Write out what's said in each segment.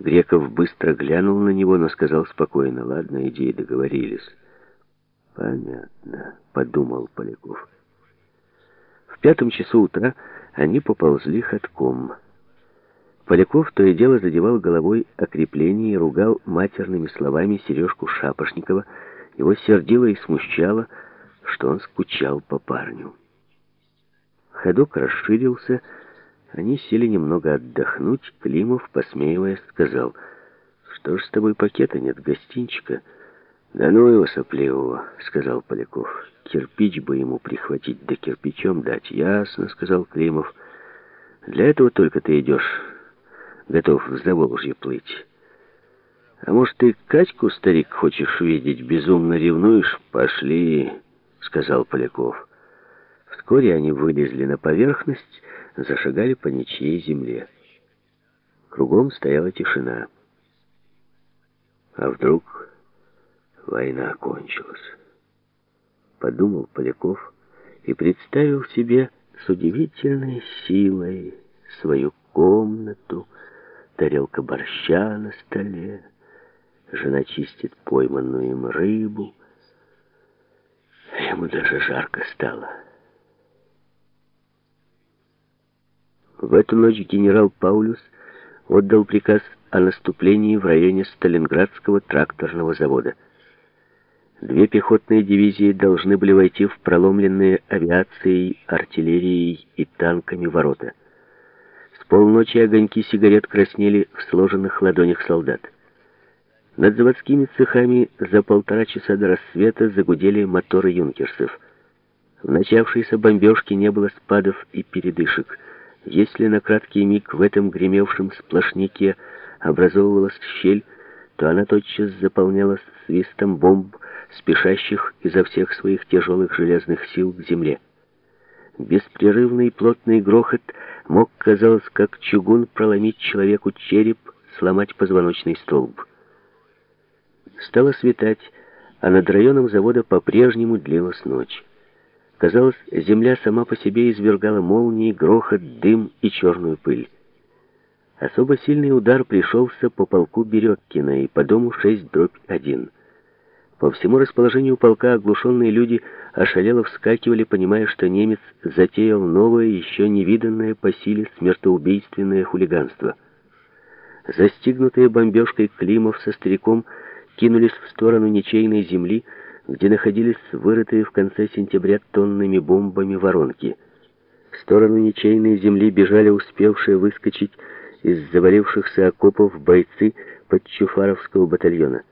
Греков быстро глянул на него, но сказал спокойно, «Ладно, иди, договорились». «Понятно», — подумал Поляков. В пятом часу утра они поползли ходком. Поляков то и дело задевал головой окрепление и ругал матерными словами Сережку Шапошникова. Его сердило и смущало, что он скучал по парню. Ходок расширился, они сели немного отдохнуть. Климов, посмеиваясь, сказал, «Что ж с тобой пакета нет, гостинчика?» «Да ну его сопливого», — сказал Поляков. «Кирпич бы ему прихватить, да кирпичом дать». «Ясно», — сказал Климов. «Для этого только ты идешь, готов в Заволжье плыть». «А может, ты Катьку, старик, хочешь видеть? Безумно ревнуешь? Пошли», — сказал Поляков. Вскоре они вылезли на поверхность, зашагали по ничьей земле. Кругом стояла тишина. А вдруг война кончилась? Подумал Поляков и представил себе с удивительной силой свою комнату, тарелка борща на столе, жена чистит пойманную им рыбу. Ему даже жарко стало. В эту ночь генерал Паулюс отдал приказ о наступлении в районе Сталинградского тракторного завода. Две пехотные дивизии должны были войти в проломленные авиацией, артиллерией и танками ворота. С полночи огоньки сигарет краснели в сложенных ладонях солдат. Над заводскими цехами за полтора часа до рассвета загудели моторы юнкерсов. В начавшейся бомбежке не было спадов и передышек — если на краткий миг в этом гремевшем сплошняке образовывалась щель, то она тотчас заполнялась свистом бомб, спешащих изо всех своих тяжелых железных сил к земле. Беспрерывный плотный грохот мог, казалось, как чугун проломить человеку череп, сломать позвоночный столб. Стало светать, а над районом завода по-прежнему длилась ночь. Казалось, земля сама по себе извергала молнии, грохот, дым и черную пыль. Особо сильный удар пришелся по полку Береткина и по дому 6 дробь 1. По всему расположению полка оглушенные люди ошалело вскакивали, понимая, что немец затеял новое, еще невиданное по силе смертоубийственное хулиганство. Застигнутые бомбежкой Климов со стариком кинулись в сторону ничейной земли, где находились вырытые в конце сентября тонными бомбами воронки. В сторону ничейной земли бежали успевшие выскочить из завалившихся окопов бойцы подчуфаровского батальона.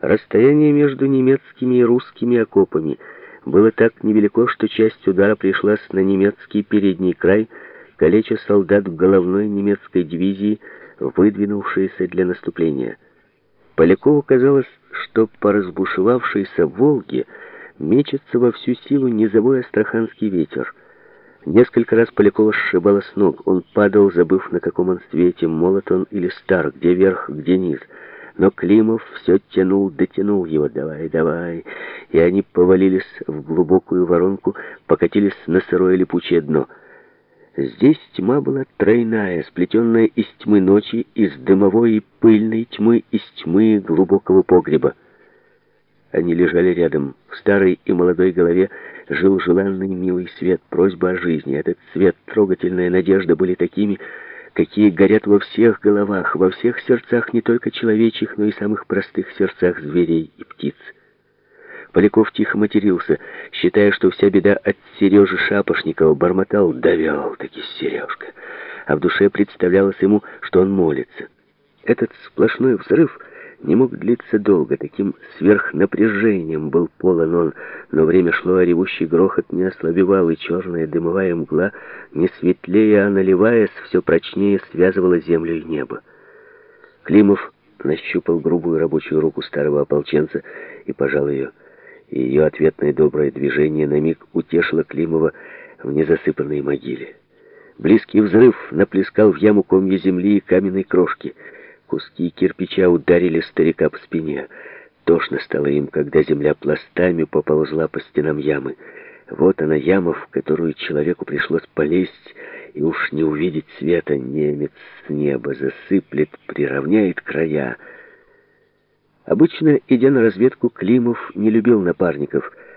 Расстояние между немецкими и русскими окопами было так невелико, что часть удара пришлась на немецкий передний край, калеча солдат головной немецкой дивизии, выдвинувшейся для наступления. Полякову казалось, что по разбушевавшейся Волге мечется во всю силу низовой астраханский ветер. Несколько раз Полякова сшибало с ног. Он падал, забыв, на каком он свете, молот он или стар, где верх, где низ. Но Климов все тянул, дотянул его. «Давай, давай!» И они повалились в глубокую воронку, покатились на сырое липучее дно — Здесь тьма была тройная, сплетенная из тьмы ночи, из дымовой и пыльной тьмы, из тьмы глубокого погреба. Они лежали рядом. В старой и молодой голове жил желанный милый свет, просьба о жизни. Этот свет, трогательная надежда были такими, какие горят во всех головах, во всех сердцах не только человечьих, но и самых простых сердцах зверей и птиц. Поляков тихо матерился, считая, что вся беда от Сережи Шапошникова. Бормотал, довел таки Сережка. А в душе представлялось ему, что он молится. Этот сплошной взрыв не мог длиться долго. Таким сверхнапряжением был полон он. Но время шло, а ревущий грохот не ослабевал, и черная дымовая мгла, не светлее, а наливаясь, все прочнее связывала землю и небо. Климов нащупал грубую рабочую руку старого ополченца и пожал ее ее ответное доброе движение на миг утешило Климова в незасыпанной могиле. Близкий взрыв наплескал в яму комья земли и каменной крошки. Куски кирпича ударили старика по спине. Тошно стало им, когда земля пластами поползла по стенам ямы. Вот она яма, в которую человеку пришлось полезть, и уж не увидеть света. Немец с неба засыплет, приравняет края. Обычно, идя на разведку, Климов не любил напарников —